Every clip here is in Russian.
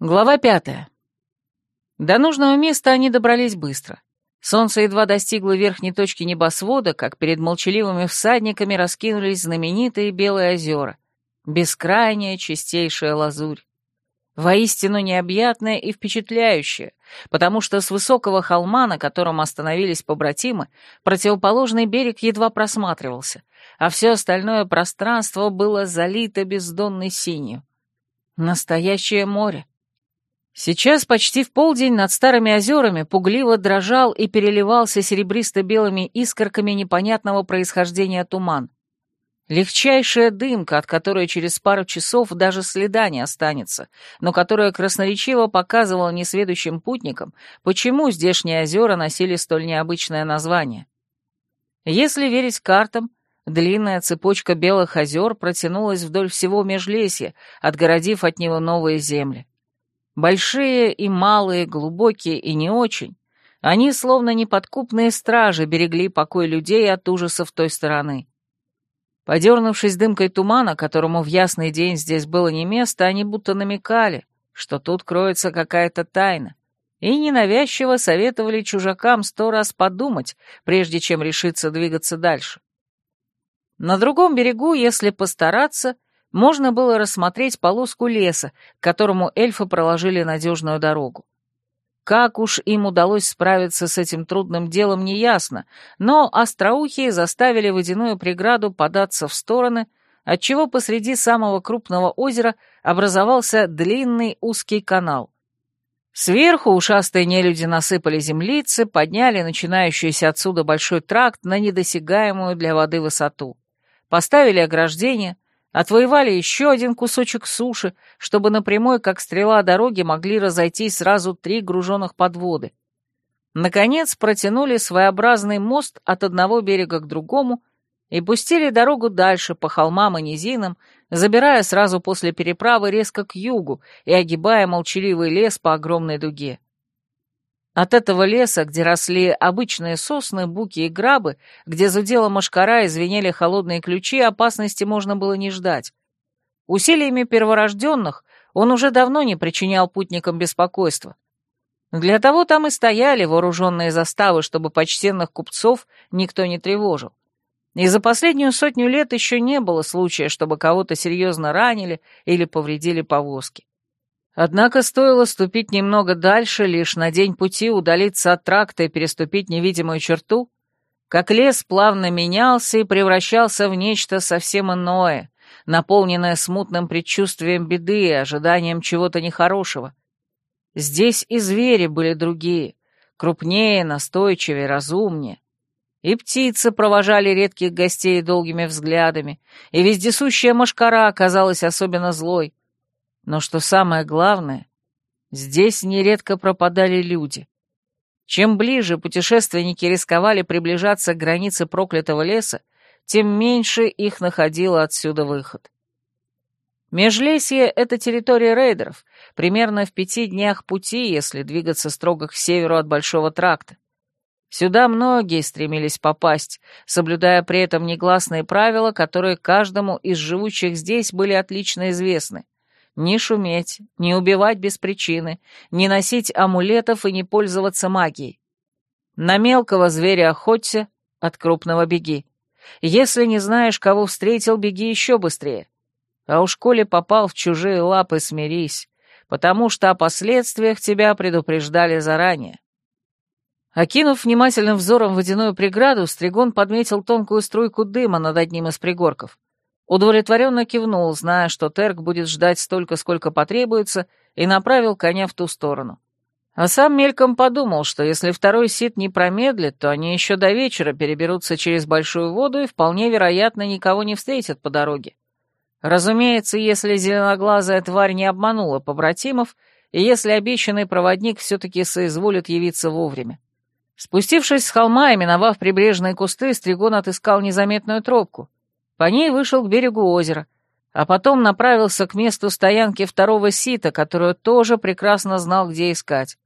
Глава пятая. До нужного места они добрались быстро. Солнце едва достигло верхней точки небосвода, как перед молчаливыми всадниками раскинулись знаменитые белые озера. Бескрайняя, чистейшая лазурь. Воистину необъятная и впечатляющая, потому что с высокого холма, на котором остановились побратимы, противоположный берег едва просматривался, а все остальное пространство было залито бездонной синью. Настоящее море. Сейчас почти в полдень над старыми озерами пугливо дрожал и переливался серебристо-белыми искорками непонятного происхождения туман. Легчайшая дымка, от которой через пару часов даже следа не останется, но которая красноречиво показывала несведущим путникам, почему здешние озера носили столь необычное название. Если верить картам, длинная цепочка белых озер протянулась вдоль всего межлесья, отгородив от него новые земли. Большие и малые, глубокие и не очень, они, словно неподкупные стражи, берегли покой людей от ужасов той стороны. Подернувшись дымкой тумана, которому в ясный день здесь было не место, они будто намекали, что тут кроется какая-то тайна, и ненавязчиво советовали чужакам сто раз подумать, прежде чем решиться двигаться дальше. На другом берегу, если постараться, можно было рассмотреть полоску леса, к которому эльфы проложили надежную дорогу. Как уж им удалось справиться с этим трудным делом, неясно, но остроухие заставили водяную преграду податься в стороны, отчего посреди самого крупного озера образовался длинный узкий канал. Сверху ушастые нелюди насыпали землицы, подняли начинающийся отсюда большой тракт на недосягаемую для воды высоту. Поставили ограждение — Отвоевали еще один кусочек суши, чтобы на прямой, как стрела дороги, могли разойтись сразу три груженных подводы. Наконец протянули своеобразный мост от одного берега к другому и пустили дорогу дальше по холмам и низинам, забирая сразу после переправы резко к югу и огибая молчаливый лес по огромной дуге. От этого леса, где росли обычные сосны, буки и грабы, где зудела мошкара и звенели холодные ключи, опасности можно было не ждать. Усилиями перворожденных он уже давно не причинял путникам беспокойства. Для того там и стояли вооруженные заставы, чтобы почтенных купцов никто не тревожил. И за последнюю сотню лет еще не было случая, чтобы кого-то серьезно ранили или повредили повозки. Однако стоило ступить немного дальше, лишь на день пути удалиться от тракта и переступить невидимую черту, как лес плавно менялся и превращался в нечто совсем иное, наполненное смутным предчувствием беды и ожиданием чего-то нехорошего. Здесь и звери были другие, крупнее, настойчивее, разумнее. И птицы провожали редких гостей долгими взглядами, и вездесущая мошкара оказалась особенно злой. Но что самое главное, здесь нередко пропадали люди. Чем ближе путешественники рисковали приближаться к границе проклятого леса, тем меньше их находило отсюда выход. Межлесье — это территория рейдеров, примерно в пяти днях пути, если двигаться строго к северу от Большого тракта. Сюда многие стремились попасть, соблюдая при этом негласные правила, которые каждому из живущих здесь были отлично известны — не шуметь, не убивать без причины, не носить амулетов и не пользоваться магией. На мелкого зверя охоться, от крупного беги. Если не знаешь, кого встретил, беги еще быстрее. А уж коли попал в чужие лапы, смирись, потому что о последствиях тебя предупреждали заранее. Окинув внимательным взором водяную преграду, Стригон подметил тонкую струйку дыма над одним из пригорков. Удовлетворенно кивнул, зная, что Терк будет ждать столько, сколько потребуется, и направил коня в ту сторону. А сам мельком подумал, что если второй сит не промедлит, то они еще до вечера переберутся через большую воду и вполне вероятно никого не встретят по дороге. Разумеется, если зеленоглазая тварь не обманула побратимов, и если обещанный проводник все-таки соизволит явиться вовремя. Спустившись с холма и миновав прибрежные кусты, Стригон отыскал незаметную тропку — по ней вышел к берегу озера, а потом направился к месту стоянки второго сита, которую тоже прекрасно знал, где искать.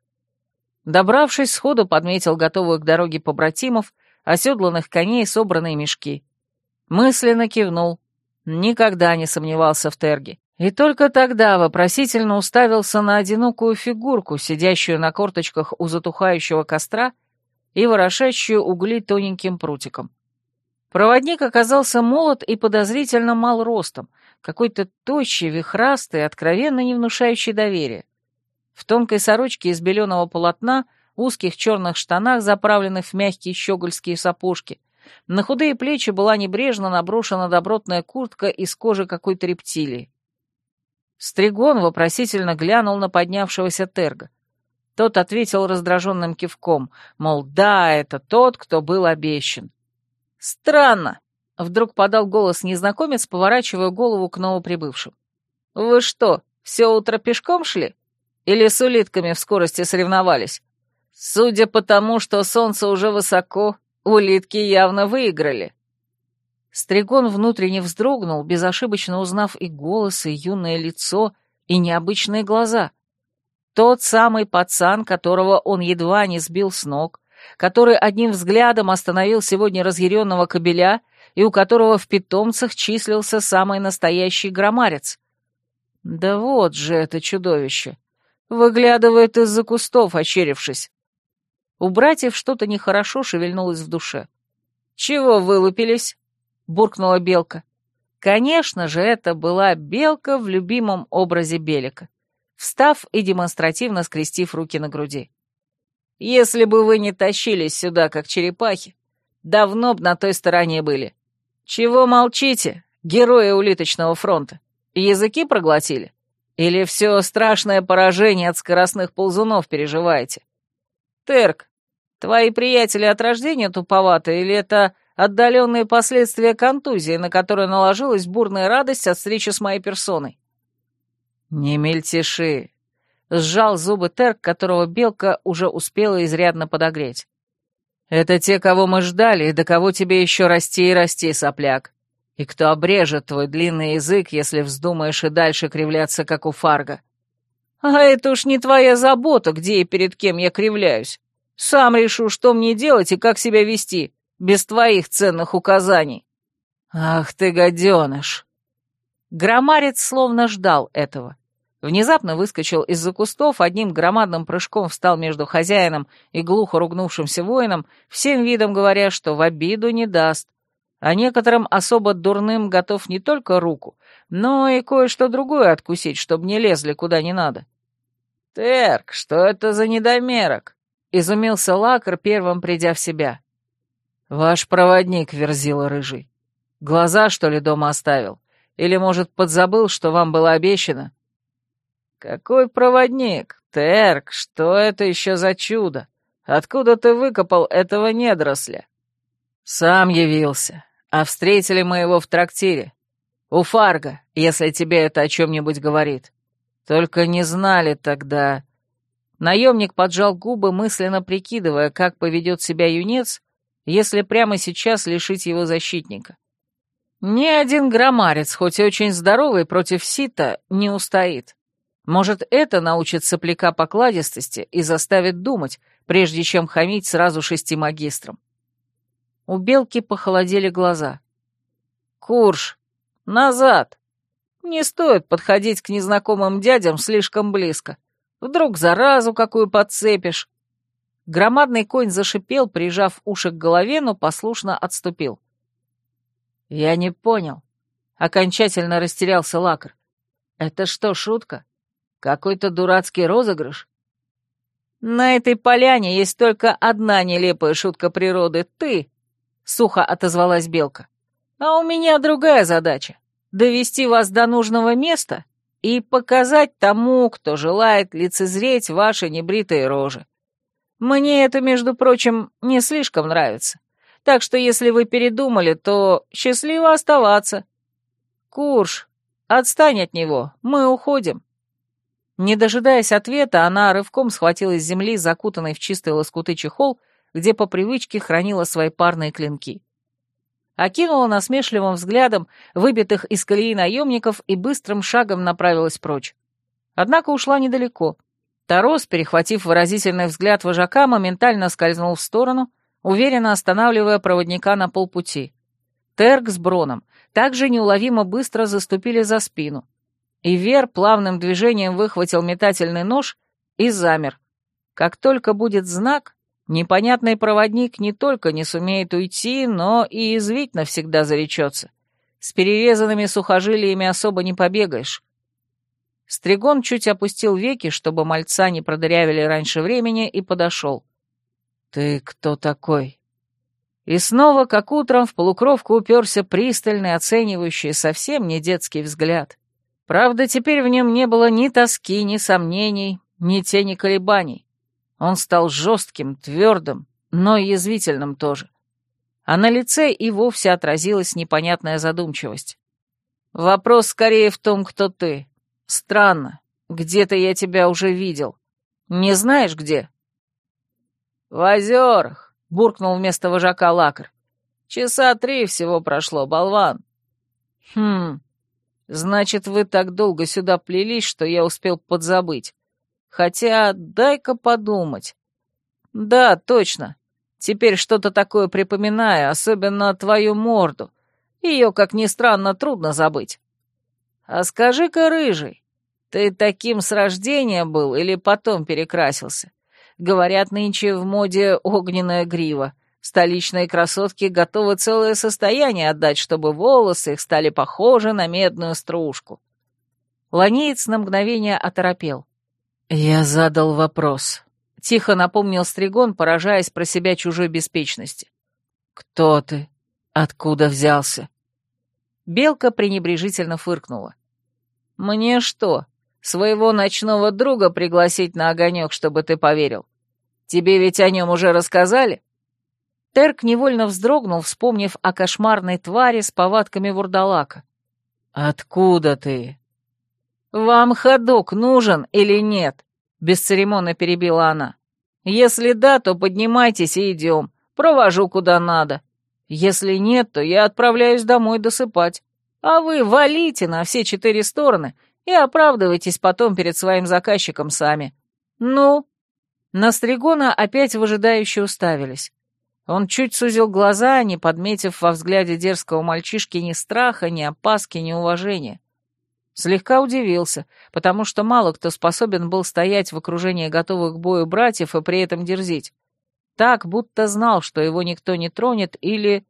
Добравшись, сходу подметил готовых к дороге побратимов, оседланных коней и собранные мешки. Мысленно кивнул. Никогда не сомневался в Терге. И только тогда вопросительно уставился на одинокую фигурку, сидящую на корточках у затухающего костра и ворошащую угли тоненьким прутиком. Проводник оказался молод и подозрительно мал ростом, какой-то тощий, вихрастый, откровенно не внушающий доверия. В тонкой сорочке из беленого полотна, узких черных штанах, заправленных в мягкие щегольские сапожки, на худые плечи была небрежно наброшена добротная куртка из кожи какой-то рептилии. Стригон вопросительно глянул на поднявшегося Терга. Тот ответил раздраженным кивком, мол, да, это тот, кто был обещан. «Странно», — вдруг подал голос незнакомец, поворачивая голову к новоприбывшим. «Вы что, все утро пешком шли? Или с улитками в скорости соревновались? Судя по тому, что солнце уже высоко, улитки явно выиграли». Стригон внутренне вздрогнул, безошибочно узнав и голос, и юное лицо, и необычные глаза. Тот самый пацан, которого он едва не сбил с ног, который одним взглядом остановил сегодня разъяренного кобеля и у которого в питомцах числился самый настоящий громарец. Да вот же это чудовище! Выглядывает из-за кустов, ощерившись. У братьев что-то нехорошо шевельнулось в душе. «Чего вылупились?» — буркнула белка. Конечно же, это была белка в любимом образе Белика, встав и демонстративно скрестив руки на груди. Если бы вы не тащились сюда, как черепахи, давно б на той стороне были. Чего молчите, герои улиточного фронта? Языки проглотили? Или все страшное поражение от скоростных ползунов переживаете? Терк, твои приятели от рождения туповаты, или это отдаленные последствия контузии, на которые наложилась бурная радость от встречи с моей персоной? Не мельтеши, Сжал зубы Терк, которого белка уже успела изрядно подогреть. «Это те, кого мы ждали, и до кого тебе еще расти и расти, сопляк. И кто обрежет твой длинный язык, если вздумаешь и дальше кривляться, как у Фарга. А это уж не твоя забота, где и перед кем я кривляюсь. Сам решу, что мне делать и как себя вести, без твоих ценных указаний. Ах ты, гаденыш!» Громарец словно ждал этого. Внезапно выскочил из-за кустов, одним громадным прыжком встал между хозяином и глухо ругнувшимся воином, всем видом говоря, что в обиду не даст, а некоторым особо дурным готов не только руку, но и кое-что другое откусить, чтобы не лезли куда не надо. «Терк, что это за недомерок?» — изумился Лакар, первым придя в себя. «Ваш проводник, Верзила Рыжий. Глаза, что ли, дома оставил? Или, может, подзабыл, что вам было обещано?» «Какой проводник? Терк, что это еще за чудо? Откуда ты выкопал этого недоросля?» «Сам явился, а встретили мы его в трактире. У Фарга, если тебе это о чем-нибудь говорит. Только не знали тогда...» Наемник поджал губы, мысленно прикидывая, как поведет себя юнец, если прямо сейчас лишить его защитника. Ни один громарец, хоть и очень здоровый, против сита не устоит. Может, это научит сопляка покладистости и заставит думать, прежде чем хамить сразу шести магистрам. У белки похолодели глаза. «Курш! Назад! Не стоит подходить к незнакомым дядям слишком близко. Вдруг заразу какую подцепишь!» Громадный конь зашипел, прижав уши к голове, но послушно отступил. «Я не понял». Окончательно растерялся Лакр. «Это что, шутка?» Какой-то дурацкий розыгрыш? На этой поляне есть только одна нелепая шутка природы — ты, — сухо отозвалась Белка. А у меня другая задача — довести вас до нужного места и показать тому, кто желает лицезреть ваши небритые рожи. Мне это, между прочим, не слишком нравится. Так что если вы передумали, то счастливо оставаться. Курш, отстань от него, мы уходим. Не дожидаясь ответа, она рывком схватила с земли закутанный в чистые лоскуты чехол, где по привычке хранила свои парные клинки. Окинула насмешливым взглядом выбитых из колеи наемников и быстрым шагом направилась прочь. Однако ушла недалеко. Тарос, перехватив выразительный взгляд вожака, моментально скользнул в сторону, уверенно останавливая проводника на полпути. Терк с Броном также неуловимо быстро заступили за спину, И Вер плавным движением выхватил метательный нож и замер. Как только будет знак, непонятный проводник не только не сумеет уйти, но и извить навсегда заречется. С перерезанными сухожилиями особо не побегаешь. Стригон чуть опустил веки, чтобы мальца не продырявили раньше времени, и подошел. «Ты кто такой?» И снова, как утром, в полукровку уперся пристальный, оценивающий, совсем не детский взгляд. Правда, теперь в нем не было ни тоски, ни сомнений, ни тени колебаний. Он стал жестким, твердым, но и язвительным тоже. А на лице и вовсе отразилась непонятная задумчивость. «Вопрос скорее в том, кто ты. Странно. Где-то я тебя уже видел. Не знаешь, где?» «В озерах», буркнул вместо вожака лакар. «Часа три всего прошло, болван». «Хм, значит, вы так долго сюда плелись, что я успел подзабыть. Хотя, дай-ка подумать. Да, точно. Теперь что-то такое припоминаю, особенно твою морду. Ее, как ни странно, трудно забыть. А скажи-ка, рыжий, ты таким с рождения был или потом перекрасился? Говорят, нынче в моде огненная грива. Столичные красотки готовы целое состояние отдать, чтобы волосы их стали похожи на медную стружку. Ланеец на мгновение оторопел. «Я задал вопрос», — тихо напомнил Стригон, поражаясь про себя чужой беспечности. «Кто ты? Откуда взялся?» Белка пренебрежительно фыркнула. «Мне что, своего ночного друга пригласить на огонек, чтобы ты поверил? Тебе ведь о нем уже рассказали?» Терк невольно вздрогнул, вспомнив о кошмарной твари с повадками вурдалака. «Откуда ты?» «Вам ходок нужен или нет?» — бесцеремонно перебила она. «Если да, то поднимайтесь и идем. Провожу куда надо. Если нет, то я отправляюсь домой досыпать. А вы валите на все четыре стороны и оправдывайтесь потом перед своим заказчиком сами. Ну?» На Стригона опять выжидающе уставились. Он чуть сузил глаза, не подметив во взгляде дерзкого мальчишки ни страха, ни опаски, ни уважения. Слегка удивился, потому что мало кто способен был стоять в окружении готовых к бою братьев и при этом дерзить. Так, будто знал, что его никто не тронет, или...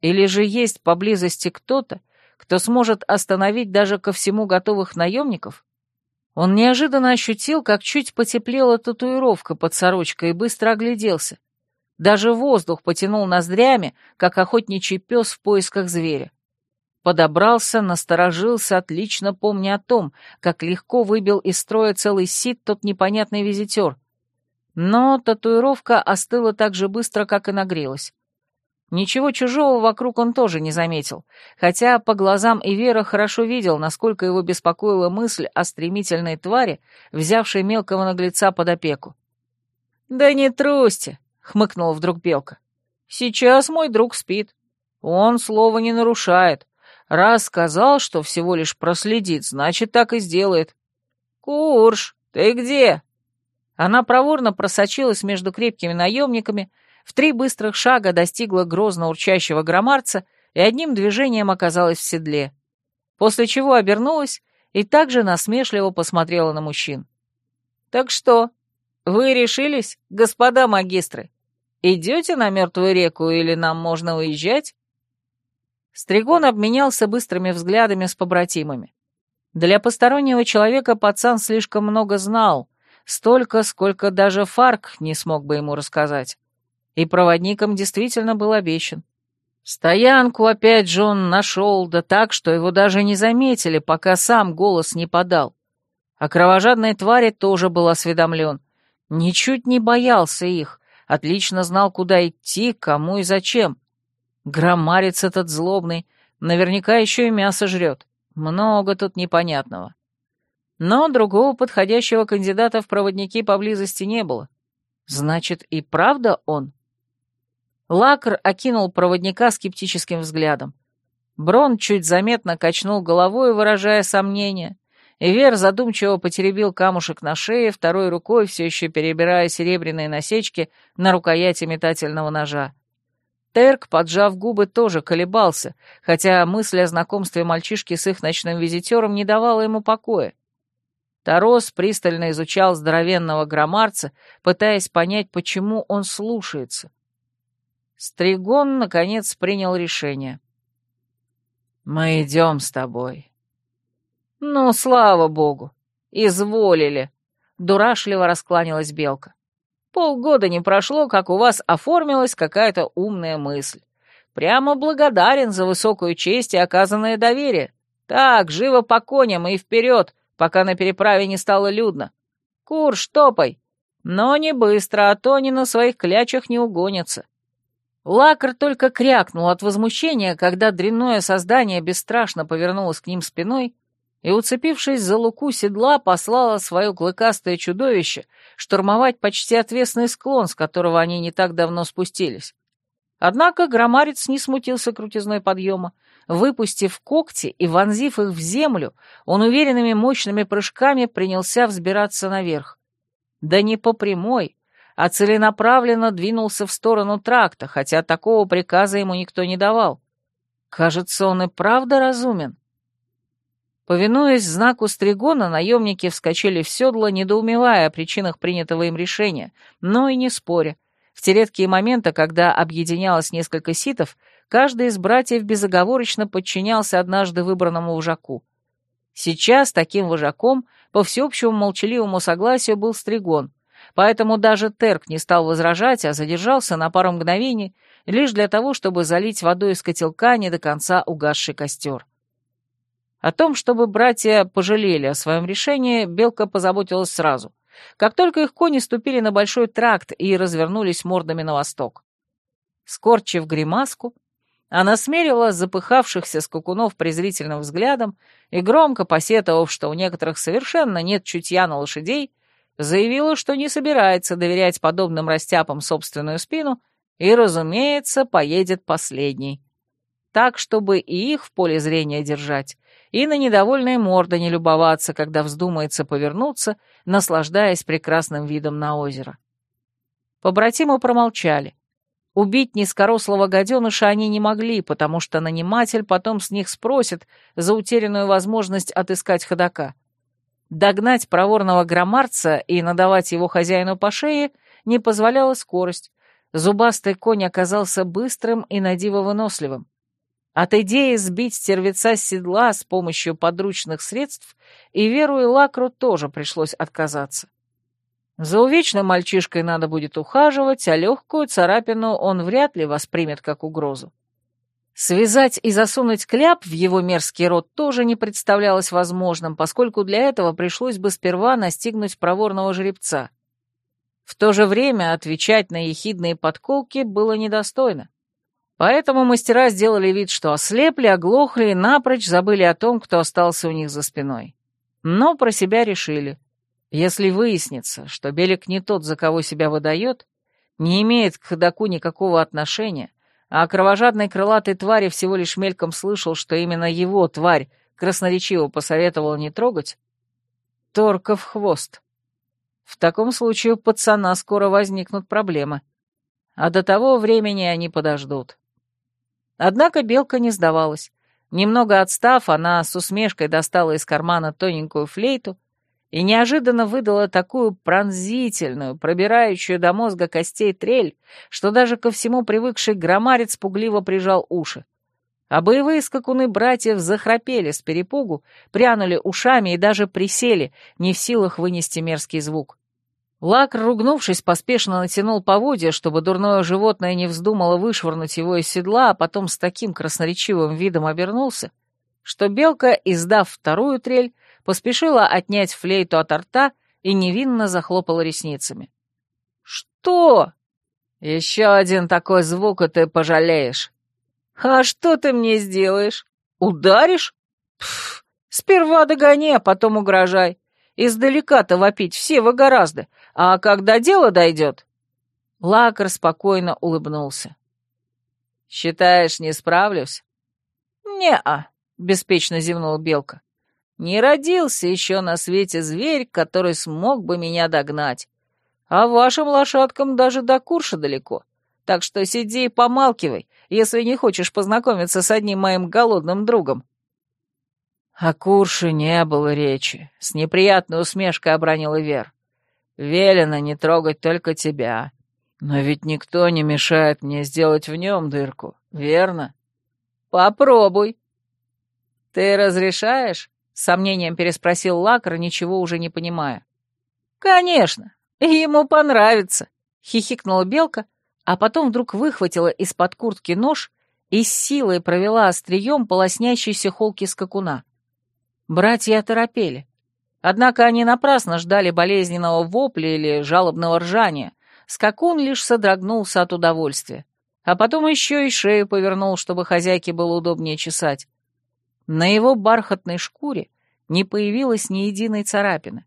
Или же есть поблизости кто-то, кто сможет остановить даже ко всему готовых наемников? Он неожиданно ощутил, как чуть потеплела татуировка под сорочкой и быстро огляделся. Даже воздух потянул ноздрями, как охотничий пес в поисках зверя. Подобрался, насторожился, отлично помня о том, как легко выбил из строя целый сит тот непонятный визитер. Но татуировка остыла так же быстро, как и нагрелась. Ничего чужого вокруг он тоже не заметил, хотя по глазам Ивера хорошо видел, насколько его беспокоила мысль о стремительной твари, взявшей мелкого наглеца под опеку. «Да не трусьте!» — хмыкнул вдруг Белка. «Сейчас мой друг спит. Он слова не нарушает. Раз сказал, что всего лишь проследит, значит, так и сделает. Курш, ты где?» Она проворно просочилась между крепкими наемниками, в три быстрых шага достигла грозно урчащего громарца и одним движением оказалась в седле, после чего обернулась и также насмешливо посмотрела на мужчин. «Так что, вы решились, господа магистры? Идете на мертвую реку или нам можно уезжать?» Стригон обменялся быстрыми взглядами с побратимами. Для постороннего человека пацан слишком много знал, столько, сколько даже Фарк не смог бы ему рассказать и проводником действительно был обещан. Стоянку опять же он нашел, да так, что его даже не заметили, пока сам голос не подал. О кровожадной твари тоже был осведомлен. Ничуть не боялся их, отлично знал, куда идти, кому и зачем. Громарец этот злобный, наверняка еще и мясо жрет. Много тут непонятного. Но другого подходящего кандидата в проводники поблизости не было. Значит, и правда он? Лакр окинул проводника скептическим взглядом. Брон чуть заметно качнул головой, выражая сомнение. Вер задумчиво потеребил камушек на шее, второй рукой все еще перебирая серебряные насечки на рукояти метательного ножа. Терк, поджав губы, тоже колебался, хотя мысль о знакомстве мальчишки с их ночным визитером не давала ему покоя. Тарос пристально изучал здоровенного громарца, пытаясь понять, почему он слушается. Стригон, наконец, принял решение. «Мы идем с тобой». «Ну, слава богу! Изволили!» — дурашливо раскланялась Белка. «Полгода не прошло, как у вас оформилась какая-то умная мысль. Прямо благодарен за высокую честь и оказанное доверие. Так, живо по коням и вперед, пока на переправе не стало людно. Курш, топай! Но не быстро, а то они на своих клячах не угонятся. Лакр только крякнул от возмущения, когда дрянное создание бесстрашно повернулось к ним спиной и, уцепившись за луку седла, послало свое клыкастое чудовище штурмовать почти отвесный склон, с которого они не так давно спустились. Однако громарец не смутился крутизной подъема. Выпустив когти и вонзив их в землю, он уверенными мощными прыжками принялся взбираться наверх. Да не по прямой, а целенаправленно двинулся в сторону тракта, хотя такого приказа ему никто не давал. Кажется, он и правда разумен. Повинуясь знаку Стригона, наемники вскочили в седло, недоумевая о причинах принятого им решения, но и не споря. В те редкие моменты, когда объединялось несколько ситов, каждый из братьев безоговорочно подчинялся однажды выбранному вожаку. Сейчас таким вожаком, по всеобщему молчаливому согласию, был Стригон, поэтому даже Терк не стал возражать, а задержался на пару мгновений, лишь для того, чтобы залить водой из котелка не до конца угасший костер. О том, чтобы братья пожалели о своем решении, Белка позаботилась сразу, как только их кони ступили на большой тракт и развернулись мордами на восток. Скорчив гримаску, она смерила запыхавшихся скакунов презрительным взглядом и, громко посетовав, что у некоторых совершенно нет чутья на лошадей, заявила, что не собирается доверять подобным растяпам собственную спину и, разумеется, поедет последней. Так, чтобы и их в поле зрения держать, и на недовольные морды не любоваться, когда вздумается повернуться, наслаждаясь прекрасным видом на озеро. Побратимы промолчали. Убить низкорослого гаденыша они не могли, потому что наниматель потом с них спросит за утерянную возможность отыскать ходока. Догнать проворного громарца и надавать его хозяину по шее не позволяла скорость. Зубастый конь оказался быстрым и надиво выносливым. От идеи сбить стервеца с седла с помощью подручных средств и Веру и Лакру тоже пришлось отказаться. За увечным мальчишкой надо будет ухаживать, а легкую царапину он вряд ли воспримет как угрозу. Связать и засунуть кляп в его мерзкий рот тоже не представлялось возможным, поскольку для этого пришлось бы сперва настигнуть проворного жеребца. В то же время отвечать на ехидные подколки было недостойно. Поэтому мастера сделали вид, что ослепли, оглохли и напрочь забыли о том, кто остался у них за спиной. Но про себя решили. Если выяснится, что Белик не тот, за кого себя выдает, не имеет к ходаку никакого отношения, а кровожадной крылатой твари всего лишь мельком слышал, что именно его тварь красноречиво посоветовала не трогать, торка в хвост. В таком случае у пацана скоро возникнут проблемы, а до того времени они подождут. Однако белка не сдавалась. Немного отстав, она с усмешкой достала из кармана тоненькую флейту и неожиданно выдала такую пронзительную, пробирающую до мозга костей трель, что даже ко всему привыкший громарец пугливо прижал уши. А боевые скакуны братьев захрапели с перепугу, прянули ушами и даже присели, не в силах вынести мерзкий звук. Лак, ругнувшись, поспешно натянул поводья, чтобы дурное животное не вздумало вышвырнуть его из седла, а потом с таким красноречивым видом обернулся, что белка, издав вторую трель, поспешила отнять флейту от рта и невинно захлопала ресницами. «Что?» «Еще один такой звук, и ты пожалеешь». «А что ты мне сделаешь? Ударишь?» Пф, «Сперва догони, а потом угрожай. Издалека-то вопить все вы гораздо, а когда дело дойдет...» Лакар спокойно улыбнулся. «Считаешь, не справлюсь?» «Не-а», — беспечно зевнула Белка. Не родился еще на свете зверь, который смог бы меня догнать. А вашим лошадкам даже до Курша далеко. так что сиди и помалкивай, если не хочешь познакомиться с одним моим голодным другом». О Курше не было речи, — с неприятной усмешкой обронила Вер. Велено не трогать только тебя. Но ведь никто не мешает мне сделать в нем дырку, верно? Попробуй. Ты разрешаешь? С сомнением переспросил Лакр, ничего уже не понимая. Конечно, ему понравится, хихикнула Белка, а потом вдруг выхватила из-под куртки нож и с силой провела острием по лоснящейся холке скакуна. Братья оторопели. Однако они напрасно ждали болезненного вопля или жалобного ржания. Скакун лишь содрогнулся от удовольствия. А потом еще и шею повернул, чтобы хозяйке было удобнее чесать. На его бархатной шкуре не появилось ни единой царапины.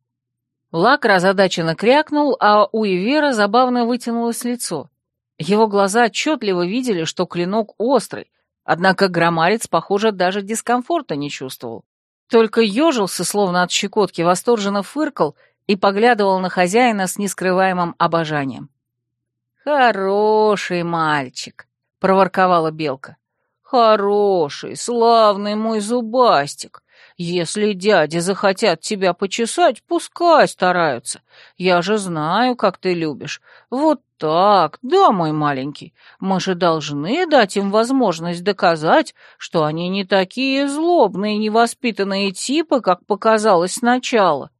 Лак озадаченно крякнул, а у Ивера забавно вытянулось лицо. Его глаза отчетливо видели, что клинок острый, однако громарец, похоже, даже дискомфорта не чувствовал. Только ежился, словно от щекотки, восторженно фыркал и поглядывал на хозяина с нескрываемым обожанием. «Хороший мальчик», — проворковала Белка. «Хороший, славный мой зубастик. Если дяди захотят тебя почесать, пускай стараются. Я же знаю, как ты любишь. Вот так, да, мой маленький. Мы же должны дать им возможность доказать, что они не такие злобные, невоспитанные типы, как показалось сначала.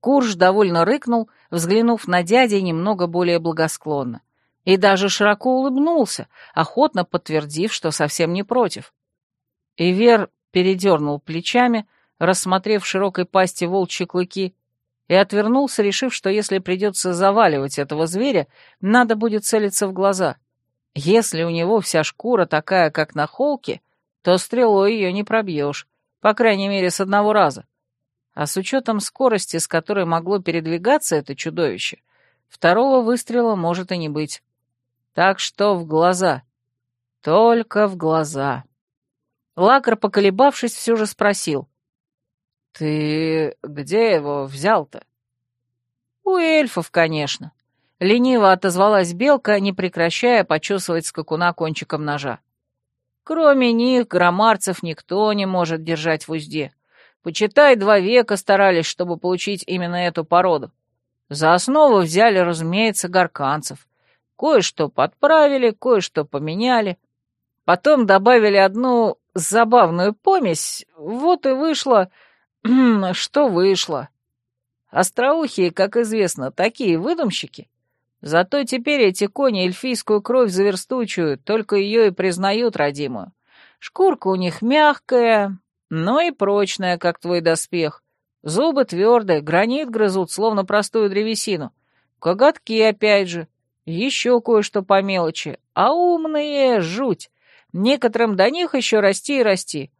Курж довольно рыкнул, взглянув на дядя немного более благосклонно. И даже широко улыбнулся, охотно подтвердив, что совсем не против. Ивер передернул плечами, рассмотрев в широкой пасти волчьи клыки, и отвернулся, решив, что если придется заваливать этого зверя, надо будет целиться в глаза. Если у него вся шкура такая, как на холке, то стрелой ее не пробьешь, по крайней мере, с одного раза. А с учетом скорости, с которой могло передвигаться это чудовище, второго выстрела может и не быть. Так что в глаза. Только в глаза. Лакар, поколебавшись, все же спросил. «Ты где его взял-то?» «У эльфов, конечно». Лениво отозвалась белка, не прекращая почесывать скакуна кончиком ножа. «Кроме них, громарцев никто не может держать в узде. Почитай, два века старались, чтобы получить именно эту породу. За основу взяли, разумеется, горканцев. Кое-что подправили, кое-что поменяли. Потом добавили одну забавную помесь, вот и вышло, что вышло. Остроухие, как известно, такие выдумщики. Зато теперь эти кони эльфийскую кровь заверстучают, только ее и признают родимую. Шкурка у них мягкая, но и прочная, как твой доспех. Зубы твердые, гранит грызут, словно простую древесину. Коготки опять же. Еще кое-что по мелочи. А умные — жуть. Некоторым до них еще расти и расти.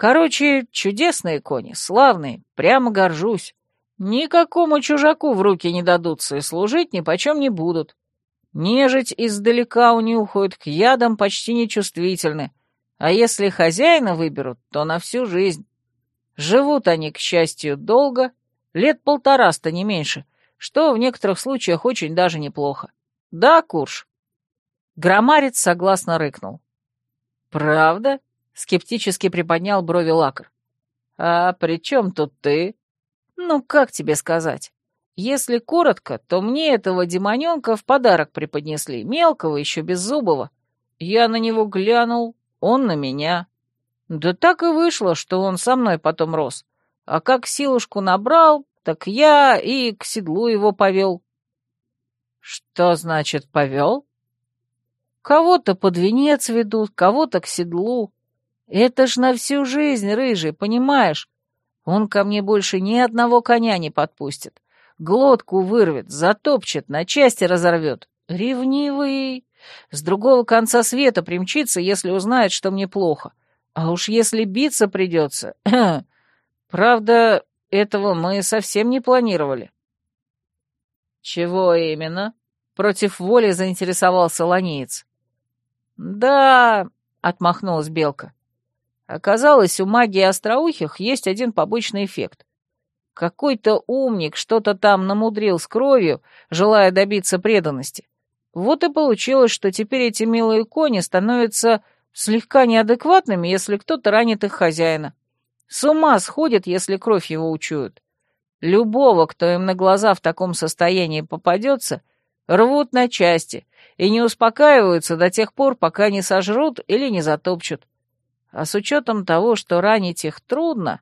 Короче, чудесные кони, славные, прямо горжусь. Никакому чужаку в руки не дадутся и служить ни почем не будут. Нежить издалека унюхают, к ядам почти нечувствительны, а если хозяина выберут, то на всю жизнь. Живут они, к счастью, долго, лет полтораста, не меньше, что в некоторых случаях очень даже неплохо. Да, Курш?» Громарец согласно рыкнул. «Правда?» — скептически приподнял брови Лакр. «А при чем тут ты?» «Ну, как тебе сказать? Если коротко, то мне этого демоненка в подарок преподнесли, мелкого, еще беззубого. Я на него глянул, он на меня. Да так и вышло, что он со мной потом рос. А как силушку набрал, так я и к седлу его повел». «Что значит повел?» Кого-то под венец ведут, кого-то к седлу. Это ж на всю жизнь, рыжий, понимаешь? Он ко мне больше ни одного коня не подпустит. Глотку вырвет, затопчет, на части разорвет. Ревнивый. С другого конца света примчится, если узнает, что мне плохо. А уж если биться придется... Правда, этого мы совсем не планировали. Чего именно? Против воли заинтересовался ланеец. «Да», — отмахнулась Белка. «Оказалось, у магии остроухих есть один побочный эффект. Какой-то умник что-то там намудрил с кровью, желая добиться преданности. Вот и получилось, что теперь эти милые кони становятся слегка неадекватными, если кто-то ранит их хозяина. С ума сходят, если кровь его учуют. Любого, кто им на глаза в таком состоянии попадется, рвут на части и не успокаиваются до тех пор, пока не сожрут или не затопчут. А с учетом того, что ранить их трудно,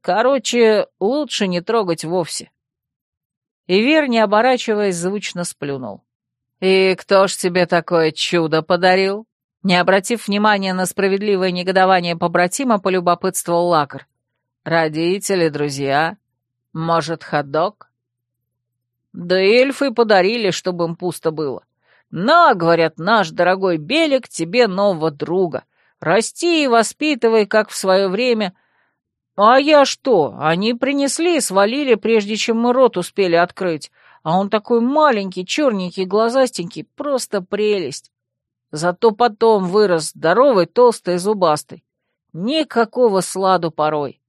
короче, лучше не трогать вовсе. И Вер, не оборачиваясь, звучно сплюнул. «И кто ж тебе такое чудо подарил?» Не обратив внимания на справедливое негодование побратима, полюбопытствовал Лакар. «Родители, друзья? Может, ходок?» «Да эльфы подарили, чтобы им пусто было. На, — говорят, — наш дорогой Белик тебе нового друга. Расти и воспитывай, как в свое время. А я что? Они принесли и свалили, прежде чем мы рот успели открыть. А он такой маленький, черненький, глазастенький, просто прелесть. Зато потом вырос здоровый, толстый зубастый. Никакого сладу порой.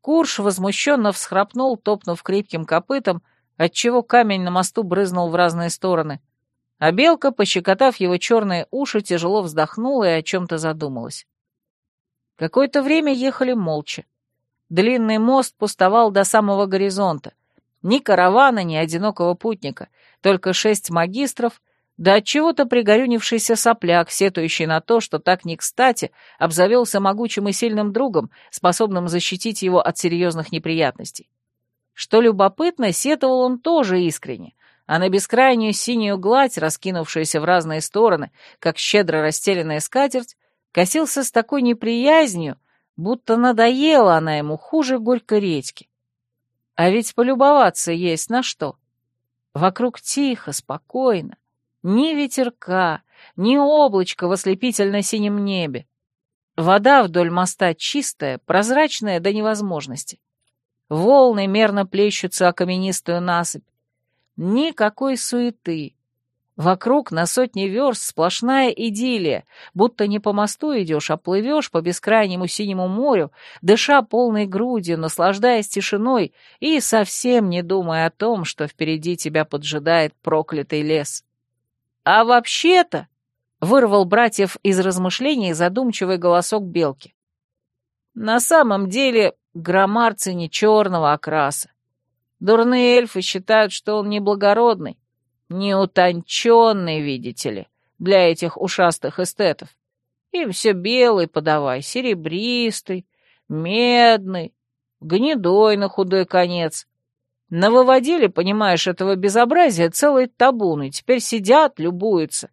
Курш возмущенно всхрапнул, топнув крепким копытом, отчего камень на мосту брызнул в разные стороны. А белка, пощекотав его черные уши, тяжело вздохнула и о чем-то задумалась. Какое-то время ехали молча. Длинный мост пустовал до самого горизонта. Ни каравана, ни одинокого путника, только шесть магистров — да от чего-то пригорюнившийся сопляк, сетующий на то, что так не кстати обзавелся могучим и сильным другом, способным защитить его от серьезных неприятностей. Что любопытно, сетовал он тоже искренне, а на бескрайнюю синюю гладь, раскинувшуюся в разные стороны, как щедро расстеленная скатерть, косился с такой неприязнью, будто надоела она ему хуже горькой редьки. А ведь полюбоваться есть на что. Вокруг тихо, спокойно, ни ветерка, ни облачка в ослепительно-синем небе. Вода вдоль моста чистая, прозрачная до невозможности. Волны мерно плещутся о каменистую насыпь. Никакой суеты. Вокруг на сотни верст сплошная идиллия, будто не по мосту идешь, а плывешь по бескрайнему синему морю, дыша полной грудью, наслаждаясь тишиной и совсем не думая о том, что впереди тебя поджидает проклятый лес. «А вообще-то...» — вырвал братьев из размышлений задумчивый голосок белки. «На самом деле громарцы не черного окраса. Дурные эльфы считают, что он неблагородный, неутонченный, видите ли, для этих ушастых эстетов. Им все белый подавай, серебристый, медный, гнедой на худой конец, Навыводили, понимаешь, этого безобразия целый табун, и теперь сидят, любуются.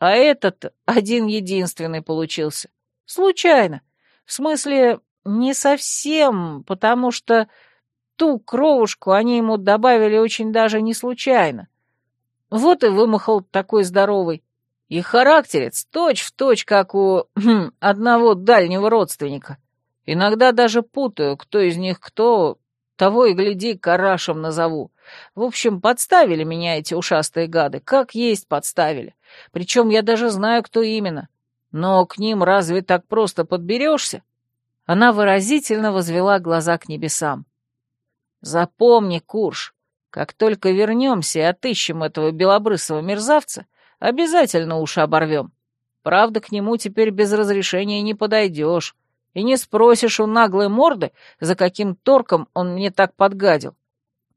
А этот один-единственный получился. Случайно. В смысле, не совсем, потому что ту кровушку они ему добавили очень даже не случайно. Вот и вымахал такой здоровый. И характерец точь-в-точь, точь, как у хм, одного дальнего родственника. Иногда даже путаю, кто из них кто, того и гляди, карашем назову. В общем, подставили меня эти ушастые гады, как есть подставили. Причем я даже знаю, кто именно. Но к ним разве так просто подберешься? Она выразительно возвела глаза к небесам. Запомни, Курш, как только вернемся и отыщем этого белобрысого мерзавца, обязательно уши оборвем. Правда, к нему теперь без разрешения не подойдешь и не спросишь у наглой морды, за каким торком он мне так подгадил.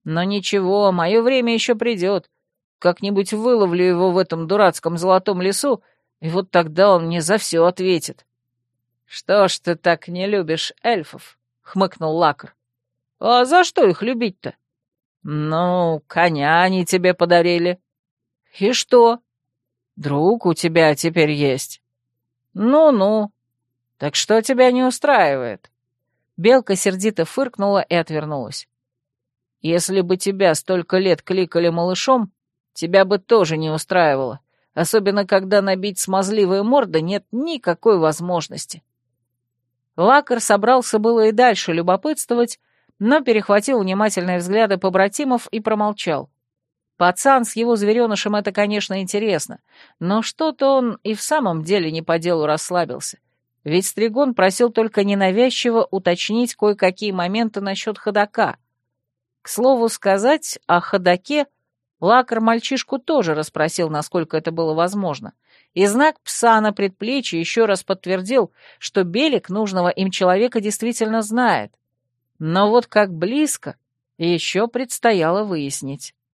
Но ничего, мое время еще придет. Как-нибудь выловлю его в этом дурацком золотом лесу, и вот тогда он мне за все ответит. — Что ж ты так не любишь эльфов? — хмыкнул Лакар. — А за что их любить-то? — Ну, коня они тебе подарили. — И что? — Друг у тебя теперь есть. Ну — так что тебя не устраивает?» Белка сердито фыркнула и отвернулась. «Если бы тебя столько лет кликали малышом, тебя бы тоже не устраивало, особенно когда набить смазливые морды нет никакой возможности». Лакар собрался было и дальше любопытствовать, но перехватил внимательные взгляды побратимов и промолчал. Пацан с его зверенышем это, конечно, интересно, но что-то он и в самом деле не по делу расслабился. Ведь Стригон просил только ненавязчиво уточнить кое-какие моменты насчет ходока. К слову сказать, о ходоке Лакар мальчишку тоже расспросил, насколько это было возможно, и знак пса на предплечье еще раз подтвердил, что Белик нужного им человека действительно знает. Но вот как близко еще предстояло выяснить.